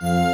Bye.